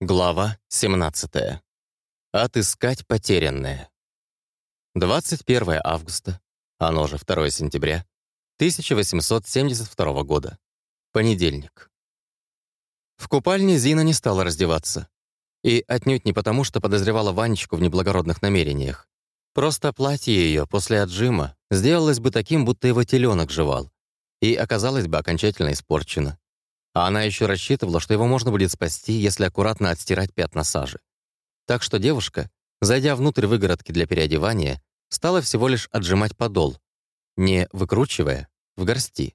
Глава 17. Отыскать потерянное. 21 августа, оно же 2 сентября, 1872 года. Понедельник. В купальне Зина не стала раздеваться. И отнюдь не потому, что подозревала Ванечку в неблагородных намерениях. Просто платье ее после отжима сделалось бы таким, будто его теленок жевал, и оказалось бы окончательно испорчено. А она еще рассчитывала, что его можно будет спасти, если аккуратно отстирать пятна сажи. Так что девушка, зайдя внутрь выгородки для переодевания, стала всего лишь отжимать подол, не выкручивая, в горсти.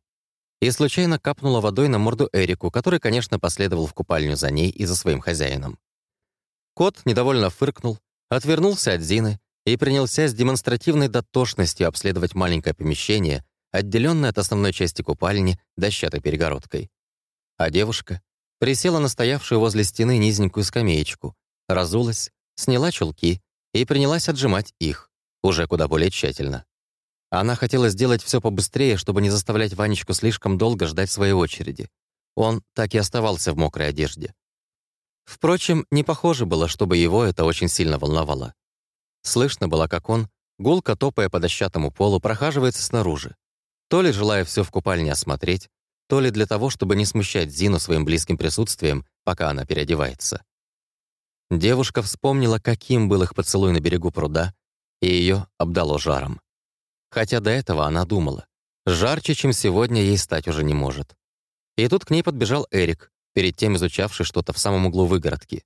И случайно капнула водой на морду Эрику, который, конечно, последовал в купальню за ней и за своим хозяином. Кот недовольно фыркнул, отвернулся от Зины и принялся с демонстративной дотошностью обследовать маленькое помещение, отделенное от основной части купальни дощатой перегородкой. А девушка присела на стоявшую возле стены низенькую скамеечку, разулась, сняла чулки и принялась отжимать их, уже куда более тщательно. Она хотела сделать все побыстрее, чтобы не заставлять Ванечку слишком долго ждать своей очереди. Он так и оставался в мокрой одежде. Впрочем, не похоже было, чтобы его это очень сильно волновало. Слышно было, как он, гулко топая по дощатому полу, прохаживается снаружи. То ли желая все в купальне осмотреть, то ли для того, чтобы не смущать Зину своим близким присутствием, пока она переодевается. Девушка вспомнила, каким был их поцелуй на берегу пруда, и ее обдало жаром. Хотя до этого она думала, жарче, чем сегодня, ей стать уже не может. И тут к ней подбежал Эрик, перед тем изучавший что-то в самом углу выгородки.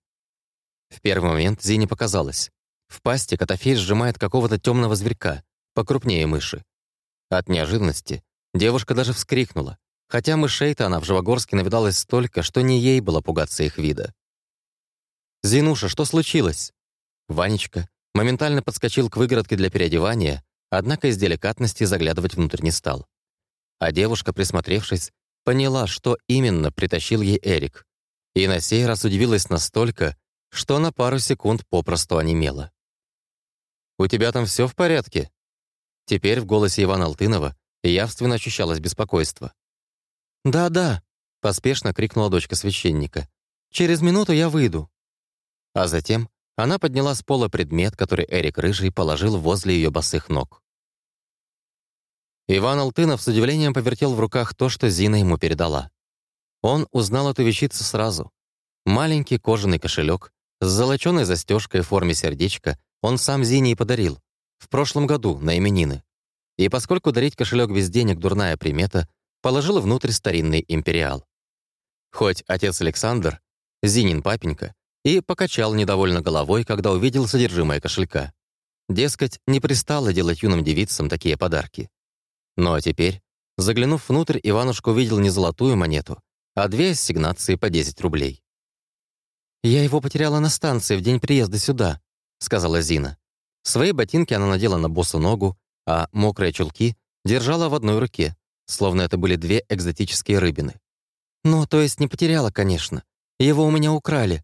В первый момент Зине показалось. В пасти Котофей сжимает какого-то темного зверька, покрупнее мыши. От неожиданности девушка даже вскрикнула, Хотя мышей-то она в Живогорске навидалась столько, что не ей было пугаться их вида. «Зинуша, что случилось?» Ванечка моментально подскочил к выгородке для переодевания, однако из деликатности заглядывать внутрь не стал. А девушка, присмотревшись, поняла, что именно притащил ей Эрик, и на сей раз удивилась настолько, что на пару секунд попросту онемела. «У тебя там все в порядке?» Теперь в голосе Ивана Алтынова явственно ощущалось беспокойство. «Да-да», — поспешно крикнула дочка священника. «Через минуту я выйду». А затем она подняла с пола предмет, который Эрик Рыжий положил возле ее босых ног. Иван Алтынов с удивлением повертел в руках то, что Зина ему передала. Он узнал эту вещицу сразу. Маленький кожаный кошелек с золоченой застежкой в форме сердечка он сам Зине и подарил. В прошлом году, на именины. И поскольку дарить кошелек без денег — дурная примета, положила внутрь старинный империал. Хоть отец Александр, Зинин папенька, и покачал недовольно головой, когда увидел содержимое кошелька. Дескать, не пристало делать юным девицам такие подарки. Ну теперь, заглянув внутрь, Иванушка увидел не золотую монету, а две ассигнации по 10 рублей. «Я его потеряла на станции в день приезда сюда», — сказала Зина. Свои ботинки она надела на босу ногу, а мокрые чулки держала в одной руке, словно это были две экзотические рыбины. «Ну, то есть не потеряла, конечно. Его у меня украли.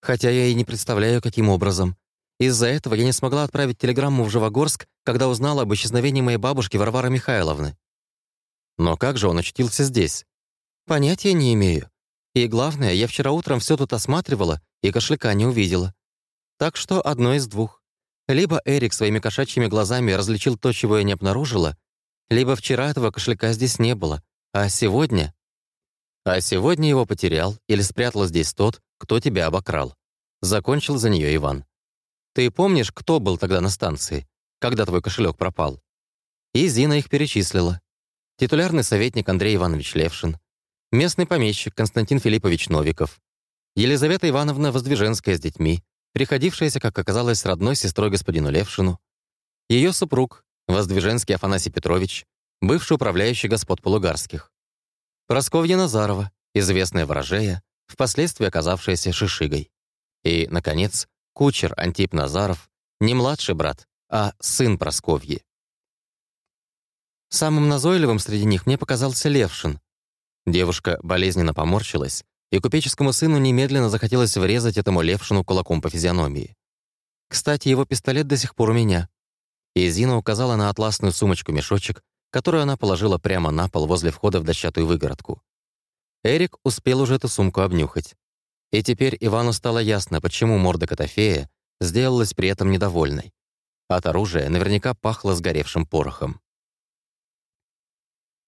Хотя я и не представляю, каким образом. Из-за этого я не смогла отправить телеграмму в Живогорск, когда узнала об исчезновении моей бабушки Варвары Михайловны. Но как же он очутился здесь? Понятия не имею. И главное, я вчера утром все тут осматривала и кошелька не увидела. Так что одно из двух. Либо Эрик своими кошачьими глазами различил то, чего я не обнаружила, либо вчера этого кошелька здесь не было, а сегодня... А сегодня его потерял или спрятал здесь тот, кто тебя обокрал. Закончил за нее Иван. Ты помнишь, кто был тогда на станции, когда твой кошелек пропал? И Зина их перечислила. Титулярный советник Андрей Иванович Левшин, местный помещик Константин Филиппович Новиков, Елизавета Ивановна Воздвиженская с детьми, приходившаяся, как оказалось, родной сестрой господину Левшину, ее супруг Воздвиженский Афанасий Петрович, бывший управляющий господ Полугарских. Просковья Назарова, известная ворожея, впоследствии оказавшаяся Шишигой. И, наконец, кучер Антип Назаров, не младший брат, а сын Просковьи. Самым назойливым среди них мне показался Левшин. Девушка болезненно поморщилась, и купеческому сыну немедленно захотелось врезать этому Левшину кулаком по физиономии. Кстати, его пистолет до сих пор у меня. И Зина указала на атласную сумочку-мешочек, которую она положила прямо на пол возле входа в дощатую выгородку. Эрик успел уже эту сумку обнюхать. И теперь Ивану стало ясно, почему морда Котофея сделалась при этом недовольной. От оружия наверняка пахло сгоревшим порохом.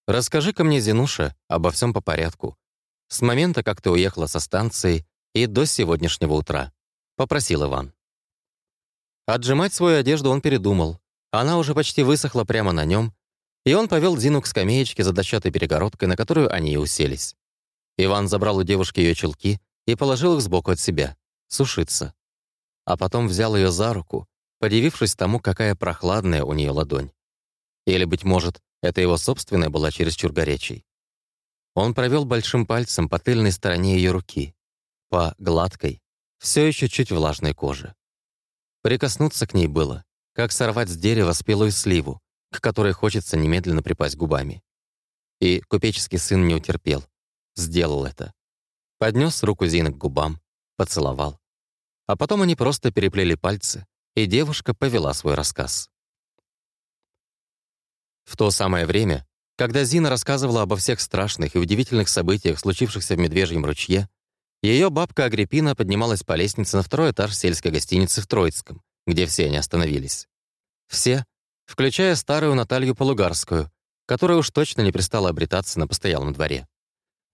«Расскажи-ка мне, Зинуша, обо всем по порядку. С момента, как ты уехала со станции, и до сегодняшнего утра», — попросил Иван. Отжимать свою одежду он передумал. Она уже почти высохла прямо на нем, и он повел Зину к скамеечке за дощатой перегородкой, на которую они и уселись. Иван забрал у девушки ее чулки и положил их сбоку от себя, сушиться. А потом взял ее за руку, подивившись тому, какая прохладная у нее ладонь. Или, быть может, это его собственная была чересчур горячей. Он провел большим пальцем по тыльной стороне ее руки, по гладкой, все еще чуть влажной коже. Прикоснуться к ней было, как сорвать с дерева спелую сливу, к которой хочется немедленно припасть губами. И купеческий сын не утерпел. Сделал это. Поднес руку Зины к губам, поцеловал. А потом они просто переплели пальцы, и девушка повела свой рассказ. В то самое время, когда Зина рассказывала обо всех страшных и удивительных событиях, случившихся в Медвежьем ручье, ее бабка Агриппина поднималась по лестнице на второй этаж сельской гостиницы в Троицком, где все они остановились. Все, включая старую Наталью Полугарскую, которая уж точно не пристала обретаться на постоялом дворе.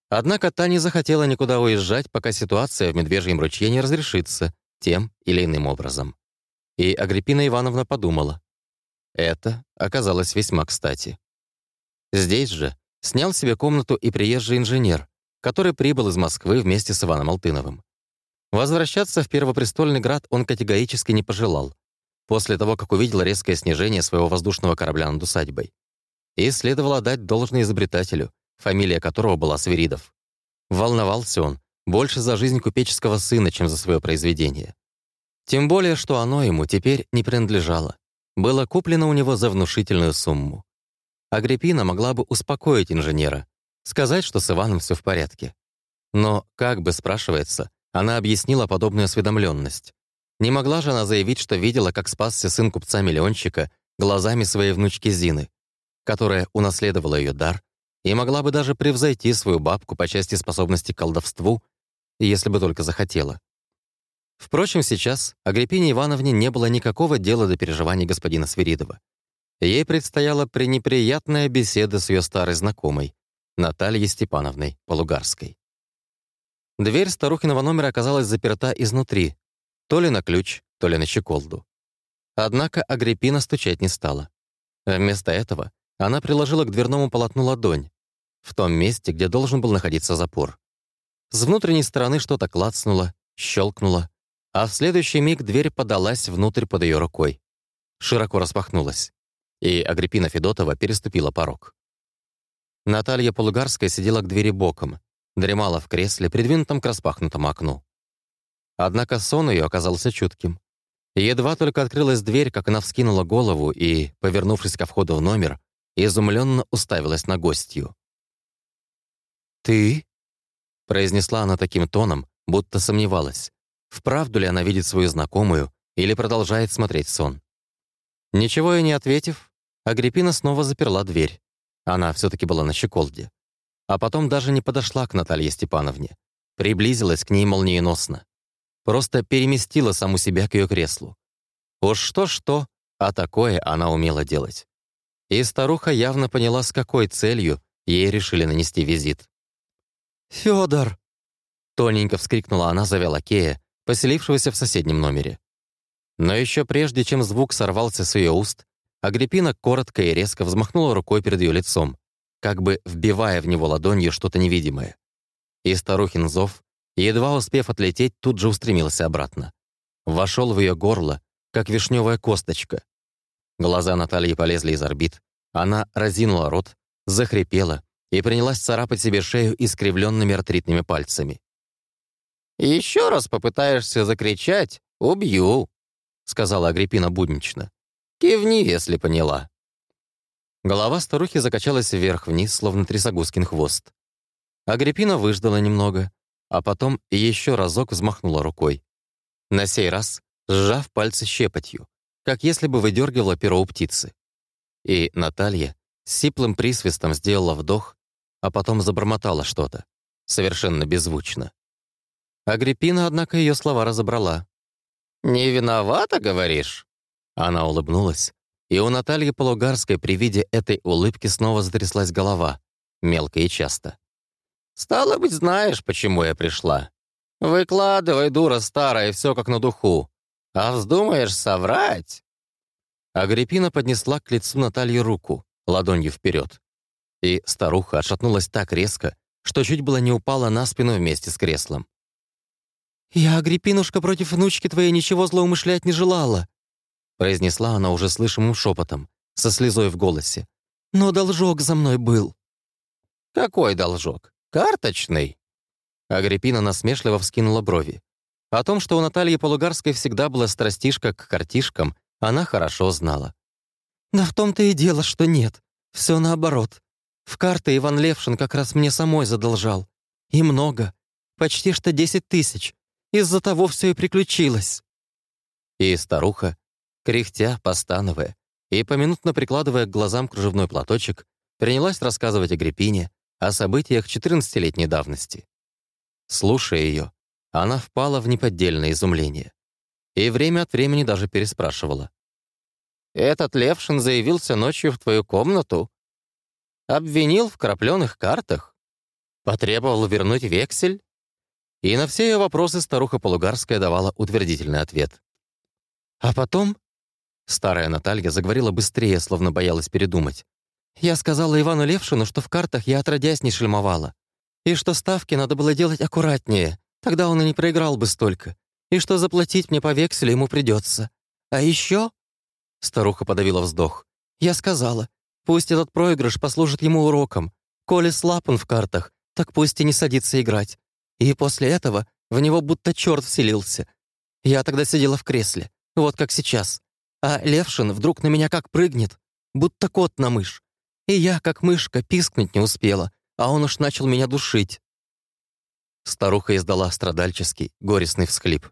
Однако та не захотела никуда уезжать, пока ситуация в Медвежьем ручье не разрешится тем или иным образом. И Агриппина Ивановна подумала. Это оказалось весьма кстати. Здесь же снял себе комнату и приезжий инженер, который прибыл из Москвы вместе с Иваном Алтыновым. Возвращаться в Первопрестольный град он категорически не пожелал, после того, как увидел резкое снижение своего воздушного корабля над усадьбой. И следовало дать должное изобретателю, фамилия которого была Свиридов. Волновался он больше за жизнь купеческого сына, чем за свое произведение. Тем более, что оно ему теперь не принадлежало. Было куплено у него за внушительную сумму. Агриппина могла бы успокоить инженера, сказать, что с Иваном все в порядке. Но, как бы спрашивается, она объяснила подобную осведомленность. Не могла же она заявить, что видела, как спасся сын купца-миллионщика глазами своей внучки Зины, которая унаследовала ее дар и могла бы даже превзойти свою бабку по части способности к колдовству, если бы только захотела. Впрочем, сейчас Агриппине Ивановне не было никакого дела до переживаний господина Свиридова. Ей предстояла пренеприятная беседа с ее старой знакомой, Натальей Степановной Полугарской. Дверь старухиного номера оказалась заперта изнутри, то ли на ключ, то ли на щеколду. Однако Агриппина стучать не стала. Вместо этого она приложила к дверному полотну ладонь, в том месте, где должен был находиться запор. С внутренней стороны что-то клацнуло, щелкнуло, а в следующий миг дверь подалась внутрь под ее рукой. Широко распахнулась, и Агриппина Федотова переступила порог. Наталья Полугарская сидела к двери боком, дремала в кресле, придвинутом к распахнутому окну. Однако сон ее оказался чутким. Едва только открылась дверь, как она вскинула голову и, повернувшись ко входу в номер, изумленно уставилась на гостью. «Ты?» — произнесла она таким тоном, будто сомневалась, вправду ли она видит свою знакомую или продолжает смотреть сон. Ничего и не ответив, Агриппина снова заперла дверь. Она все таки была на щеколде. А потом даже не подошла к Наталье Степановне. Приблизилась к ней молниеносно. Просто переместила саму себя к ее креслу. Уж что-что, а такое она умела делать. И старуха явно поняла, с какой целью ей решили нанести визит. «Фёдор!» — тоненько вскрикнула она, зовя лакея, поселившегося в соседнем номере. Но еще прежде, чем звук сорвался с ее уст, Агриппина коротко и резко взмахнула рукой перед ее лицом, как бы вбивая в него ладонью что-то невидимое. И старухин зов, едва успев отлететь, тут же устремился обратно. Вошел в ее горло, как вишневая косточка. Глаза Натальи полезли из орбит. Она разинула рот, захрипела и принялась царапать себе шею искривленными артритными пальцами. «Еще раз попытаешься закричать — убью», — сказала Агриппина буднично. «Кивни, если поняла». Голова старухи закачалась вверх-вниз, словно трясогузкин хвост. Агриппина выждала немного, а потом еще разок взмахнула рукой. На сей раз сжав пальцы щепотью, как если бы выдергивала перо у птицы. И Наталья с сиплым присвистом сделала вдох, а потом забормотала что-то, совершенно беззвучно. Агриппина, однако, ее слова разобрала. «Не виновата, говоришь?» Она улыбнулась, и у Натальи Полугарской при виде этой улыбки снова затряслась голова, мелко и часто. «Стало быть, знаешь, почему я пришла. Выкладывай, дура старая, все как на духу. А вздумаешь соврать?» Агриппина поднесла к лицу Натальи руку, ладонью вперед. И старуха отшатнулась так резко, что чуть было не упала на спину вместе с креслом. «Я, Агриппинушка, против внучки твоей ничего злоумышлять не желала», произнесла она уже слышимым шепотом, со слезой в голосе. «Но должок за мной был». «Какой должок? Карточный?» Агриппина насмешливо вскинула брови. О том, что у Натальи Полугарской всегда была страстишка к картишкам, она хорошо знала. «Да в том-то и дело, что нет. Все наоборот. В карты Иван Левшин как раз мне самой задолжал. И много. Почти что десять тысяч. Из-за того все и приключилось». И старуха, кряхтя, постановая и поминутно прикладывая к глазам кружевной платочек, принялась рассказывать о Гриппине, о событиях 14-летней давности. Слушая ее, она впала в неподдельное изумление. И время от времени даже переспрашивала. «Этот Левшин заявился ночью в твою комнату? Обвинил в крапленых картах? Потребовал вернуть вексель?» И на все ее вопросы старуха Полугарская давала утвердительный ответ. А потом Старая Наталья заговорила быстрее, словно боялась передумать. «Я сказала Ивану Левшину, что в картах я отродясь не шельмовала, и что ставки надо было делать аккуратнее, тогда он и не проиграл бы столько, и что заплатить мне по векселю ему придется. А еще...» Старуха подавила вздох. «Я сказала, пусть этот проигрыш послужит ему уроком. Коли слаб он в картах, так пусть и не садится играть. И после этого в него будто черт вселился. Я тогда сидела в кресле, вот как сейчас. А Левшин вдруг на меня как прыгнет, будто кот на мышь. И я, как мышка, пискнуть не успела, а он уж начал меня душить. Старуха издала страдальческий, горестный всхлип.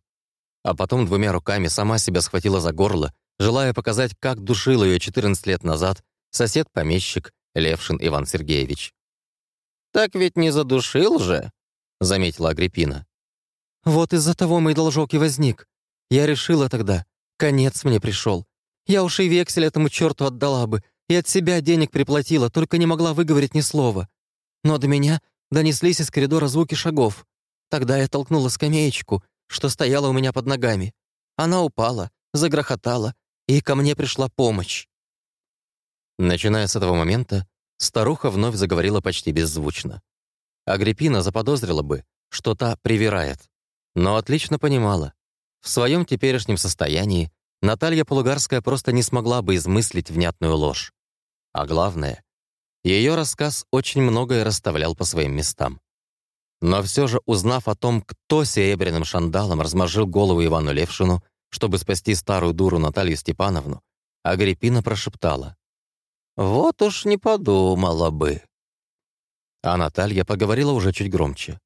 А потом двумя руками сама себя схватила за горло, желая показать, как душил ее 14 лет назад сосед-помещик Левшин Иван Сергеевич. «Так ведь не задушил же», — заметила Агриппина. «Вот из-за того мой должок и возник. Я решила тогда, Конец мне пришел. Я уж и вексель этому черту отдала бы, и от себя денег приплатила, только не могла выговорить ни слова. Но до меня донеслись из коридора звуки шагов. Тогда я толкнула скамеечку, что стояла у меня под ногами. Она упала, загрохотала, и ко мне пришла помощь. Начиная с этого момента, старуха вновь заговорила почти беззвучно. Агриппина заподозрила бы, что та привирает, но отлично понимала, в своем теперешнем состоянии Наталья Полугарская просто не смогла бы измыслить внятную ложь. А главное, ее рассказ очень многое расставлял по своим местам. Но все же, узнав о том, кто серебряным шандалом разморжил голову Ивану Левшину, чтобы спасти старую дуру Наталью Степановну, Агриппина прошептала. «Вот уж не подумала бы». А Наталья поговорила уже чуть громче.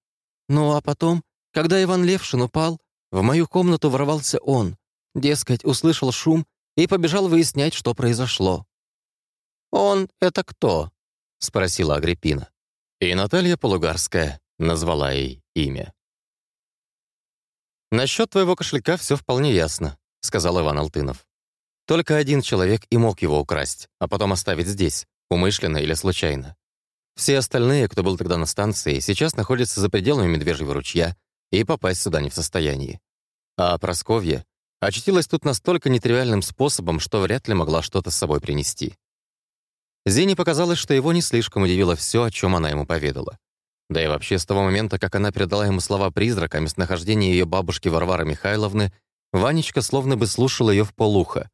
«Ну а потом, когда Иван Левшин упал, в мою комнату ворвался он, дескать, услышал шум и побежал выяснять, что произошло. «Он — это кто?» — спросила Агриппина. И Наталья Полугарская назвала ей имя. «Насчет твоего кошелька все вполне ясно», — сказал Иван Алтынов. «Только один человек и мог его украсть, а потом оставить здесь, умышленно или случайно. Все остальные, кто был тогда на станции, сейчас находятся за пределами Медвежьего ручья и попасть сюда не в состоянии. А Просковья очутилась тут настолько нетривиальным способом, что вряд ли могла что-то с собой принести. Зине показалось, что его не слишком удивило все, о чем она ему поведала. Да и вообще, с того момента, как она передала ему слова призрака о местонахождении ее бабушки Варвары Михайловны, Ванечка словно бы слушал ее в полухо.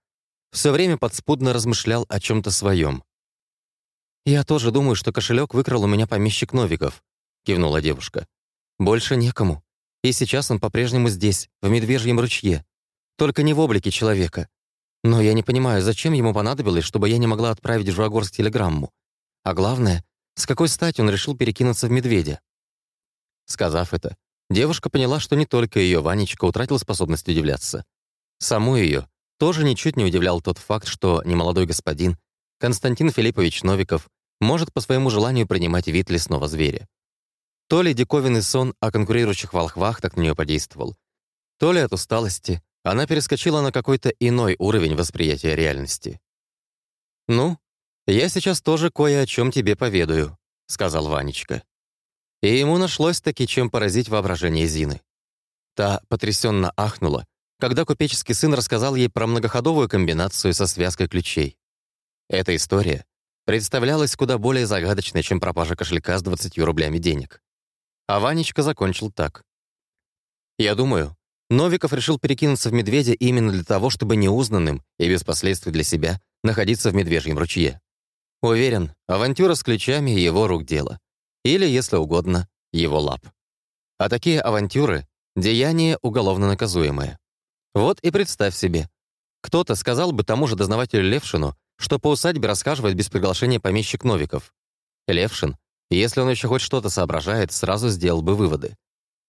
Все время подспудно размышлял о чем то своем. «Я тоже думаю, что кошелек выкрал у меня помещик Новиков», — кивнула девушка. «Больше некому. И сейчас он по-прежнему здесь, в Медвежьем ручье. Только не в облике человека. Но я не понимаю, зачем ему понадобилось, чтобы я не могла отправить в Жуагорск телеграмму. А главное, с какой стати он решил перекинуться в медведя? Сказав это, девушка поняла, что не только ее Ванечка утратил способность удивляться. Саму ее тоже ничуть не удивлял тот факт, что немолодой господин Константин Филиппович Новиков может по своему желанию принимать вид лесного зверя. То ли диковинный сон о конкурирующих волхвах так на нее подействовал, то ли от усталости она перескочила на какой-то иной уровень восприятия реальности. «Ну, я сейчас тоже кое о чем тебе поведаю», — сказал Ванечка. И ему нашлось таки чем поразить воображение Зины. Та потрясенно ахнула, когда купеческий сын рассказал ей про многоходовую комбинацию со связкой ключей. Эта история представлялась куда более загадочной, чем пропажа кошелька с 20 рублями денег. А Ванечка закончил так. «Я думаю, Новиков решил перекинуться в медведя именно для того, чтобы неузнанным и без последствий для себя находиться в медвежьем ручье. Уверен, авантюра с ключами — его рук дело. Или, если угодно, его лап. А такие авантюры — деяние уголовно наказуемое. Вот и представь себе. Кто-то сказал бы тому же дознавателю Левшину, что по усадьбе расхаживает без приглашения помещик Новиков. Левшин, если он еще хоть что-то соображает, сразу сделал бы выводы.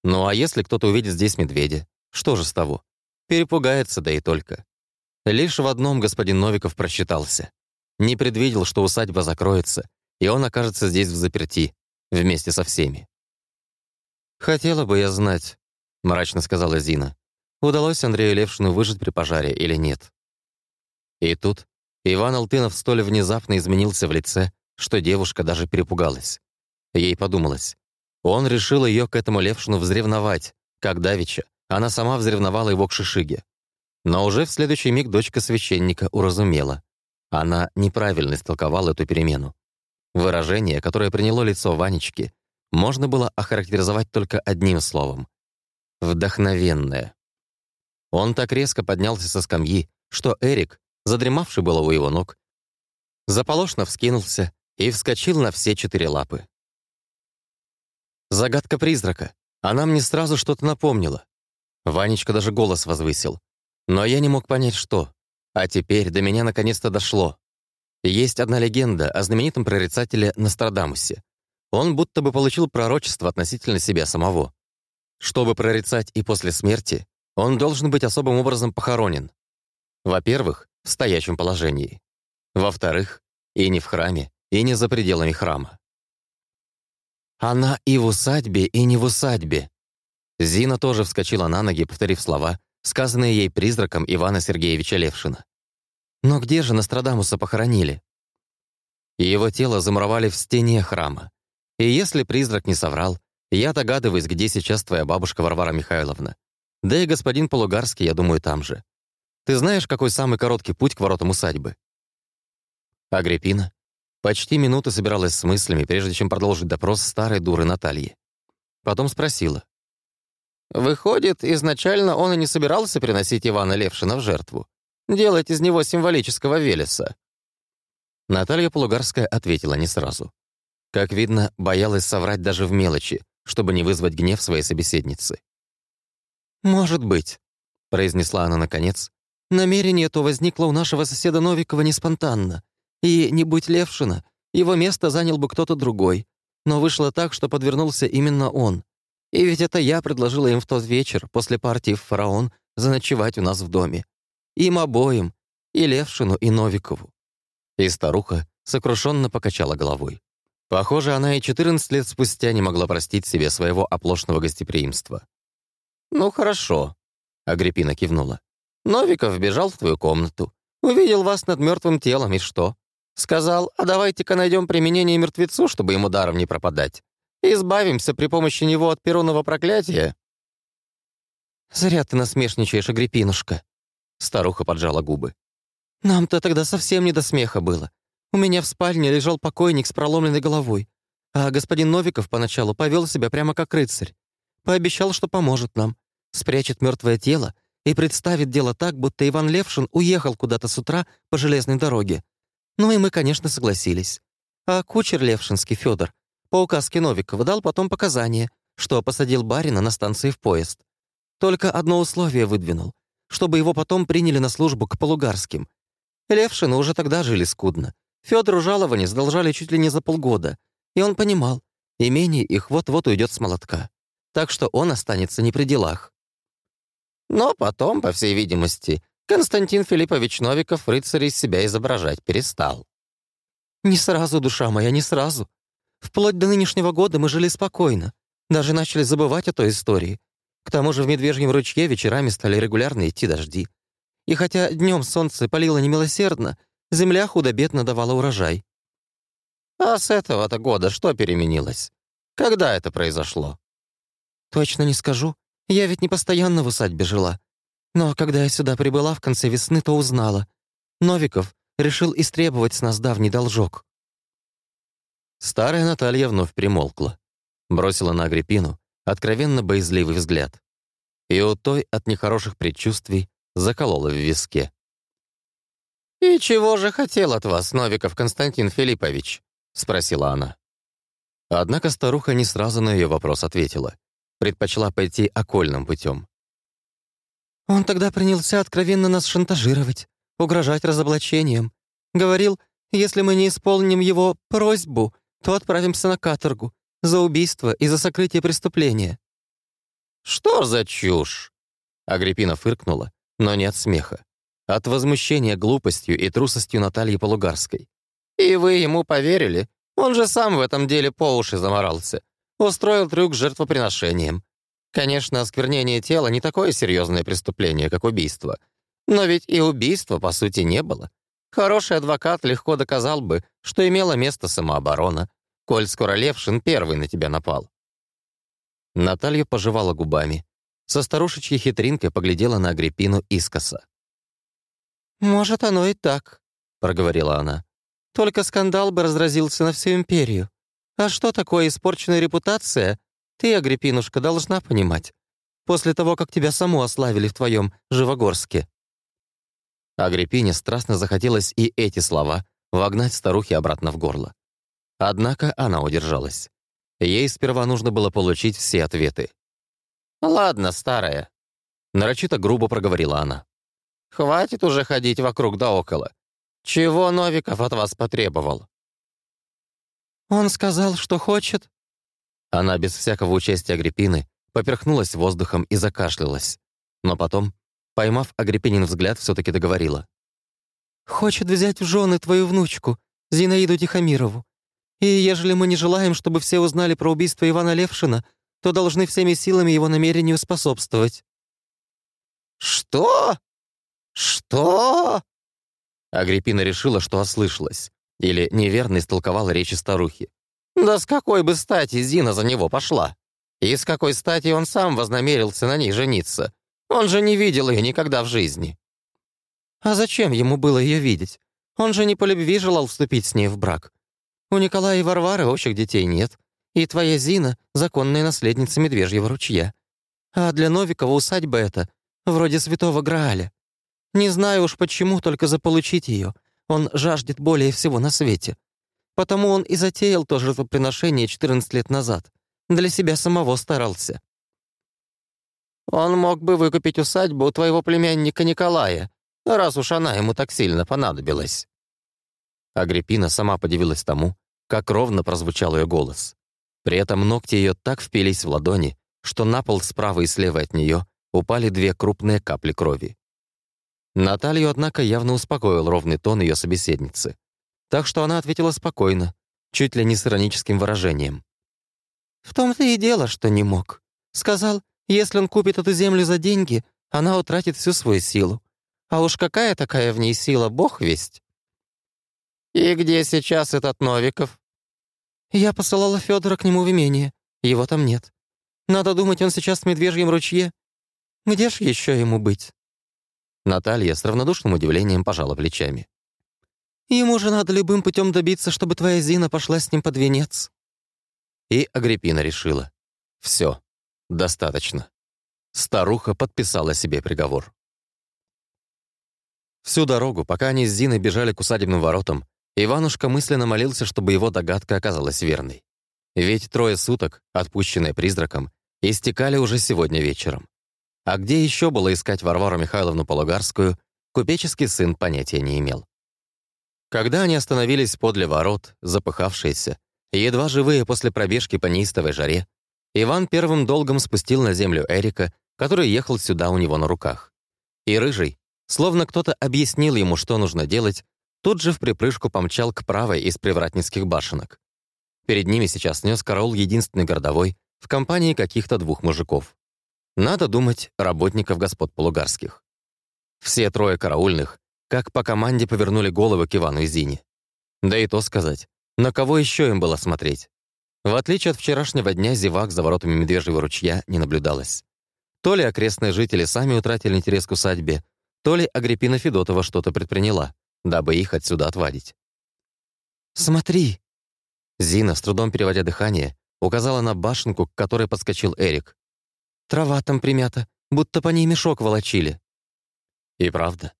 Ну а если кто-то увидит здесь медведя? Что же с того? Перепугается, да и только. Лишь в одном господин Новиков просчитался. Не предвидел, что усадьба закроется, и он окажется здесь в заперти, вместе со всеми. «Хотела бы я знать», — мрачно сказала Зина, удалось Андрею Левшину выжить при пожаре или нет. И тут Иван Алтынов столь внезапно изменился в лице, что девушка даже перепугалась. Ей подумалось. Он решил ее к этому Левшину взревновать, как давеча, она сама взревновала его к Шишиге. Но уже в следующий миг дочка священника уразумела. Она неправильно истолковала эту перемену. Выражение, которое приняло лицо Ванечки, можно было охарактеризовать только одним словом — вдохновенное. Он так резко поднялся со скамьи, что Эрик, задремавший было у его ног, заполошно вскинулся и вскочил на все четыре лапы. Загадка призрака. Она мне сразу что-то напомнила. Ванечка даже голос возвысил. Но я не мог понять, что. А теперь до меня наконец-то дошло. Есть одна легенда о знаменитом прорицателе Нострадамусе. Он будто бы получил пророчество относительно себя самого. Чтобы прорицать и после смерти, он должен быть особым образом похоронен. Во-первых, в стоячем положении. Во-вторых, и не в храме, и не за пределами храма. Она и в усадьбе, и не в усадьбе. Зина тоже вскочила на ноги, повторив слова, сказанные ей призраком Ивана Сергеевича Левшина. «Но где же Нострадамуса похоронили?» Его тело замуровали в стене храма. И если призрак не соврал, я догадываюсь, где сейчас твоя бабушка Варвара Михайловна. Да и господин Полугарский, я думаю, там же. Ты знаешь, какой самый короткий путь к воротам усадьбы?» Агриппина почти минуту собиралась с мыслями, прежде чем продолжить допрос старой дуры Натальи. Потом спросила. Выходит, изначально он и не собирался приносить Ивана Левшина в жертву. Делать из него символического Велеса. Наталья Полугарская ответила не сразу. Как видно, боялась соврать даже в мелочи, чтобы не вызвать гнев своей собеседницы. «Может быть», — произнесла она наконец, «намерение то возникло у нашего соседа Новикова не спонтанно. И, не будь Левшина, его место занял бы кто-то другой. Но вышло так, что подвернулся именно он. И ведь это я предложила им в тот вечер, после партии в «Фараон», заночевать у нас в доме. Им обоим, и Левшину, и Новикову. И старуха сокрушенно покачала головой. Похоже, она и 14 лет спустя не могла простить себе своего оплошного гостеприимства. «Ну, хорошо», — Агриппина кивнула. «Новиков бежал в твою комнату, увидел вас над мертвым телом, и что? Сказал, а давайте-ка найдем применение мертвецу, чтобы ему даром не пропадать. Избавимся при помощи него от перунного проклятия». «Зря ты насмешничаешь, Агриппинушка», — старуха поджала губы. «Нам-то тогда совсем не до смеха было. У меня в спальне лежал покойник с проломленной головой, а господин Новиков поначалу повел себя прямо как рыцарь. Пообещал, что поможет нам, спрячет мертвое тело и представит дело так, будто Иван Левшин уехал куда-то с утра по железной дороге. Ну и мы, конечно, согласились. А кучер Левшинский, Федор, по указке Новикова дал потом показания, что посадил барина на станции в поезд. Только одно условие выдвинул, чтобы его потом приняли на службу к Полугарским. Левшины уже тогда жили скудно. Федору жалование задолжали чуть ли не за полгода, и он понимал, имение их вот-вот уйдет с молотка. Так что он останется не при делах. Но потом, по всей видимости, Константин Филиппович Новиков рыцаря из себя изображать перестал. «Не сразу, душа моя, не сразу. Вплоть до нынешнего года мы жили спокойно. Даже начали забывать о той истории. К тому же в Медвежьем ручье вечерами стали регулярно идти дожди. И хотя днем солнце палило немилосердно, земля худо-бедно давала урожай. А с этого-то года что переменилось? Когда это произошло? Точно не скажу. Я ведь не постоянно в усадьбе жила. Но когда я сюда прибыла в конце весны, то узнала. Новиков решил истребовать с нас давний должок. Старая Наталья вновь примолкла. Бросила на Агриппину откровенно боязливый взгляд. И у той от нехороших предчувствий заколола в виске. «И чего же хотел от вас Новиков Константин Филиппович?» — спросила она. Однако старуха не сразу на ее вопрос ответила. Предпочла пойти окольным путем. Он тогда принялся откровенно нас шантажировать, угрожать разоблачением. Говорил, если мы не исполним его просьбу, то отправимся на каторгу за убийство и за сокрытие преступления». «Что за чушь?» Агриппина фыркнула, но не от смеха. От возмущения глупостью и трусостью Натальи Полугарской. «И вы ему поверили? Он же сам в этом деле по уши заморался. Устроил трюк с жертвоприношением. Конечно, осквернение тела не такое серьезное преступление, как убийство. Но ведь и убийства, по сути, не было. Хороший адвокат легко доказал бы, что имела место самооборона, коль скоро Левшин первый на тебя напал. Наталья пожевала губами. Со старушечьей хитринкой поглядела на Агриппину искоса. «Может, оно и так», — проговорила она. «Только скандал бы разразился на всю империю. А что такое испорченная репутация, ты, Агриппинушка, должна понимать. После того, как тебя саму ославили в твоем Живогорске». Агриппине страстно захотелось и эти слова вогнать старухе обратно в горло. Однако она удержалась. Ей сперва нужно было получить все ответы. «Ладно, старая», — нарочито грубо проговорила она. «Хватит уже ходить вокруг да около. Чего Новиков от вас потребовал?» «Он сказал, что хочет, она без всякого участия Агриппины поперхнулась воздухом и закашлялась. Но потом, поймав Агриппинин взгляд, все таки договорила. «Хочет взять в жены твою внучку, Зинаиду Тихомирову. И ежели мы не желаем, чтобы все узнали про убийство Ивана Левшина, то должны всеми силами его намерению способствовать». «Что? Что?» Агриппина решила, что ослышалась, или неверно истолковала речи старухи. Да с какой бы стати Зина за него пошла? И с какой стати он сам вознамерился на ней жениться? Он же не видел ее никогда в жизни. А зачем ему было ее видеть? Он же не по любви желал вступить с ней в брак. У Николая и Варвары общих детей нет, и твоя Зина — законная наследница Медвежьего ручья. А для Новикова усадьба эта вроде святого Грааля. Не знаю уж почему, только заполучить ее. Он жаждет более всего на свете. Потому он и затеял то жертвоприношение 14 лет назад. Для себя самого старался. Он мог бы выкупить усадьбу у твоего племянника Николая, раз уж она ему так сильно понадобилась. Агриппина сама подивилась тому, как ровно прозвучал ее голос. При этом ногти ее так впились в ладони, что на пол справа и слева от нее упали две крупные капли крови. Наталью, однако, явно успокоил ровный тон ее собеседницы. Так что она ответила спокойно, чуть ли не с ироническим выражением. «В том-то и дело, что не мог. Сказал, если он купит эту землю за деньги, она утратит всю свою силу. А уж какая такая в ней сила, бог весть». «И где сейчас этот Новиков?» «Я посылала Федора к нему в имение. Его там нет. Надо думать, он сейчас в Медвежьем ручье. Где ж еще ему быть?» Наталья с равнодушным удивлением пожала плечами. Ему же надо любым путем добиться, чтобы твоя Зина пошла с ним под венец». И Агриппина решила. Все, достаточно. Старуха подписала себе приговор. Всю дорогу, пока они с Зиной бежали к усадебным воротам, Иванушка мысленно молился, чтобы его догадка оказалась верной. Ведь трое суток, отпущенные призраком, истекали уже сегодня вечером. А где еще было искать Варвару Михайловну Полугарскую, купеческий сын понятия не имел. Когда они остановились подле ворот, запыхавшиеся, едва живые после пробежки по неистовой жаре, Иван первым долгом спустил на землю Эрика, который ехал сюда у него на руках. И Рыжий, словно кто-то объяснил ему, что нужно делать, тут же в припрыжку помчал к правой из привратницких башенок. Перед ними сейчас нес караул единственный городовой, в компании каких-то двух мужиков. Надо думать, работников господ полугарских. Все трое караульных, как по команде, повернули головы к Ивану и Зине. Да и то сказать, на кого еще им было смотреть? В отличие от вчерашнего дня, зевак за воротами Медвежьего ручья не наблюдалось. То ли окрестные жители сами утратили интерес к усадьбе, то ли Агриппина Федотова что-то предприняла, дабы их отсюда отвадить. «Смотри!» Зина, с трудом переводя дыхание, указала на башенку, к которой подскочил Эрик. «Трава там примята, будто по ней мешок волочили». И правда,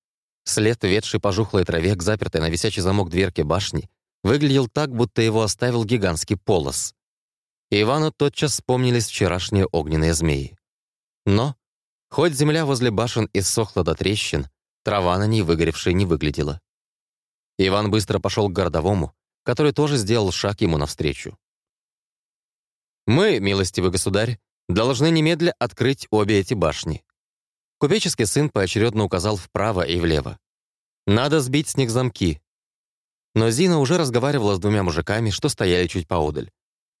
след, ведший по жухлой траве к запертой на висячий замок дверки башни, выглядел так, будто его оставил гигантский полос. Ивану тотчас вспомнились вчерашние огненные змеи. Но, хоть земля возле башен иссохла до трещин, трава на ней выгоревшей не выглядела. Иван быстро пошел к городовому, который тоже сделал шаг ему навстречу. «Мы, милостивый государь, должны немедля открыть обе эти башни». Купеческий сын поочередно указал вправо и влево. «Надо сбить с них замки, но Зина уже разговаривала с двумя мужиками, что стояли чуть поодаль.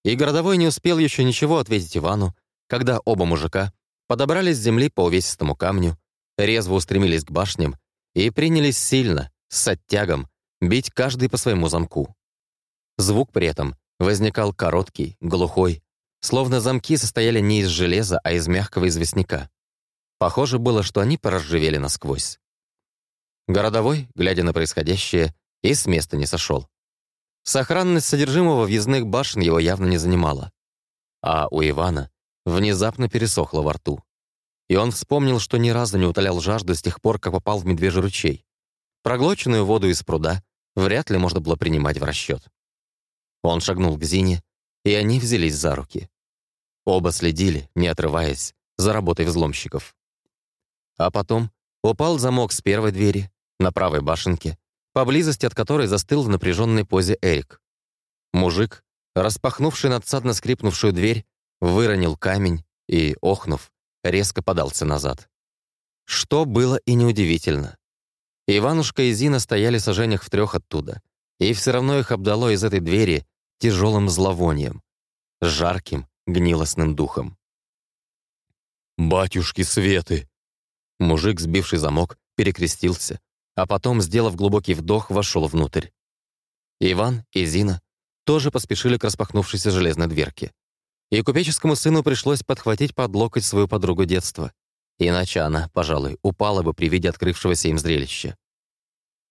И городовой не успел еще ничего ответить Ивану, когда оба мужика подобрались с земли по увесистому камню, резво устремились к башням и принялись сильно, с оттягом, бить каждый по своему замку. Звук при этом возникал короткий, глухой, словно замки состояли не из железа, а из мягкого известняка. Похоже было, что они порозжевели насквозь. Городовой, глядя на происходящее, и с места не сошел. Сохранность содержимого въездных башен его явно не занимала. А у Ивана внезапно пересохло во рту. И он вспомнил, что ни разу не утолял жажду с тех пор, как попал в медвежий ручей. Проглоченную воду из пруда вряд ли можно было принимать в расчет. Он шагнул к Зине, и они взялись за руки. Оба следили, не отрываясь, за работой взломщиков. А потом упал замок с первой двери на правой башенке, поблизости от которой застыл в напряженной позе Эрик. Мужик, распахнувший надсадно скрипнувшую дверь, выронил камень и, охнув, резко подался назад. Что было и неудивительно. Иванушка и Зина стояли сожжениях в трех оттуда, и все равно их обдало из этой двери тяжелым зловонием, жарким, гнилостным духом. «Батюшки Светы!» Мужик, сбивший замок, перекрестился, а потом, сделав глубокий вдох, вошел внутрь. Иван и Зина тоже поспешили к распахнувшейся железной дверке. И купеческому сыну пришлось подхватить под локоть свою подругу детства. Иначе она, пожалуй, упала бы при виде открывшегося им зрелища.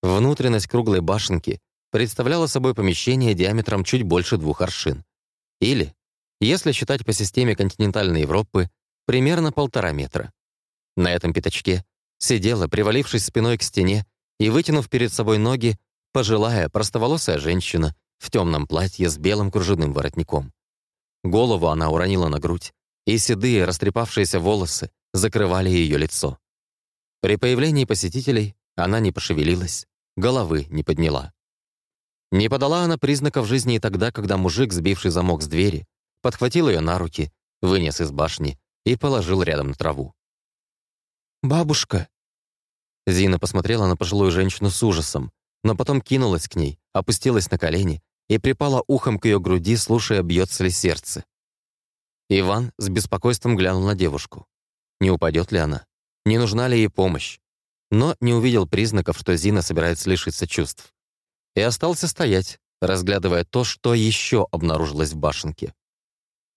Внутренность круглой башенки представляла собой помещение диаметром чуть больше двух аршин. Или, если считать по системе континентальной Европы, примерно полтора метра. На этом пятачке сидела, привалившись спиной к стене и вытянув перед собой ноги, пожилая, простоволосая женщина в темном платье с белым кружевным воротником. Голову она уронила на грудь, и седые, растрепавшиеся волосы закрывали ее лицо. При появлении посетителей она не пошевелилась, головы не подняла. Не подала она признаков жизни и тогда, когда мужик, сбивший замок с двери, подхватил ее на руки, вынес из башни и положил рядом на траву. «Бабушка!» Зина посмотрела на пожилую женщину с ужасом, но потом кинулась к ней, опустилась на колени и припала ухом к ее груди, слушая, бьется ли сердце. Иван с беспокойством глянул на девушку. Не упадет ли она? Не нужна ли ей помощь? Но не увидел признаков, что Зина собирается лишиться чувств. И остался стоять, разглядывая то, что еще обнаружилось в башенке.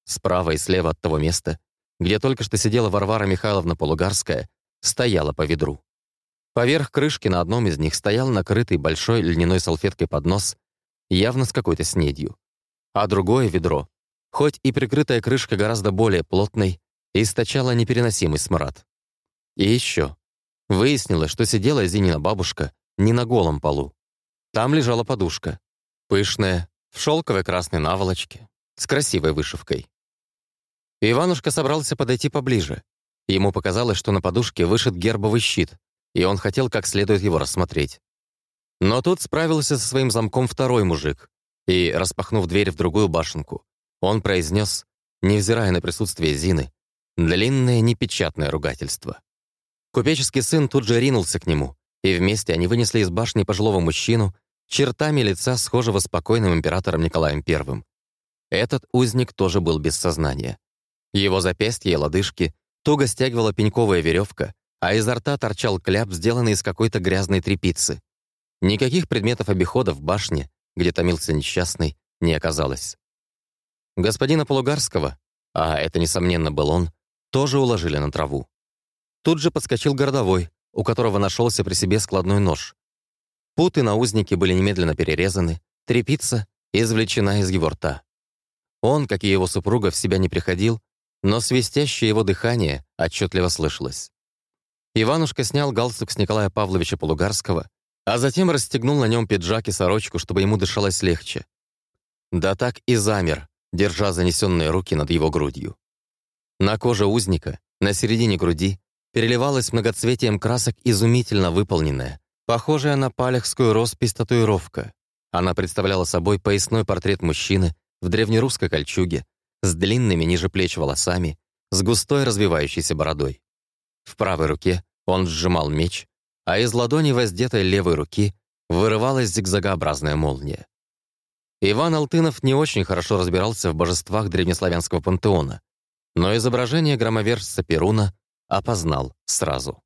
Справа и слева от того места, где только что сидела Варвара Михайловна Полугарская, стояла по ведру. Поверх крышки на одном из них стоял накрытый большой льняной салфеткой поднос, явно с какой-то снедью. А другое ведро, хоть и прикрытая крышка гораздо более плотной, источала непереносимый смрад. И еще. Выяснилось, что сидела Зинина бабушка не на голом полу. Там лежала подушка. Пышная, в шелковой красной наволочке, с красивой вышивкой. Иванушка собрался подойти поближе, Ему показалось, что на подушке вышит гербовый щит, и он хотел как следует его рассмотреть. Но тут справился со своим замком второй мужик, и, распахнув дверь в другую башенку, он произнес, невзирая на присутствие Зины, длинное непечатное ругательство. Купеческий сын тут же ринулся к нему, и вместе они вынесли из башни пожилого мужчину, чертами лица схожего с покойным императором Николаем I. Этот узник тоже был без сознания, Его запястья и лодыжки туго стягивала пеньковая веревка, а изо рта торчал кляп, сделанный из какой-то грязной тряпицы. Никаких предметов обихода в башне, где томился несчастный, не оказалось. Господина Полугарского, а это, несомненно, был он, тоже уложили на траву. Тут же подскочил городовой, у которого нашелся при себе складной нож. Путы на узнике были немедленно перерезаны, трепица извлечена из его рта. Он, как и его супруга, в себя не приходил, но свистящее его дыхание отчетливо слышалось. Иванушка снял галстук с Николая Павловича Полугарского, а затем расстегнул на нем пиджак и сорочку, чтобы ему дышалось легче. Да так и замер, держа занесенные руки над его грудью. На коже узника, на середине груди, переливалась многоцветием красок изумительно выполненная, похожая на палехскую роспись татуировка. Она представляла собой поясной портрет мужчины в древнерусской кольчуге, с длинными ниже плеч волосами, с густой развивающейся бородой. В правой руке он сжимал меч, а из ладони воздетой левой руки вырывалась зигзагообразная молния. Иван Алтынов не очень хорошо разбирался в божествах древнеславянского пантеона, но изображение громовержца Перуна опознал сразу.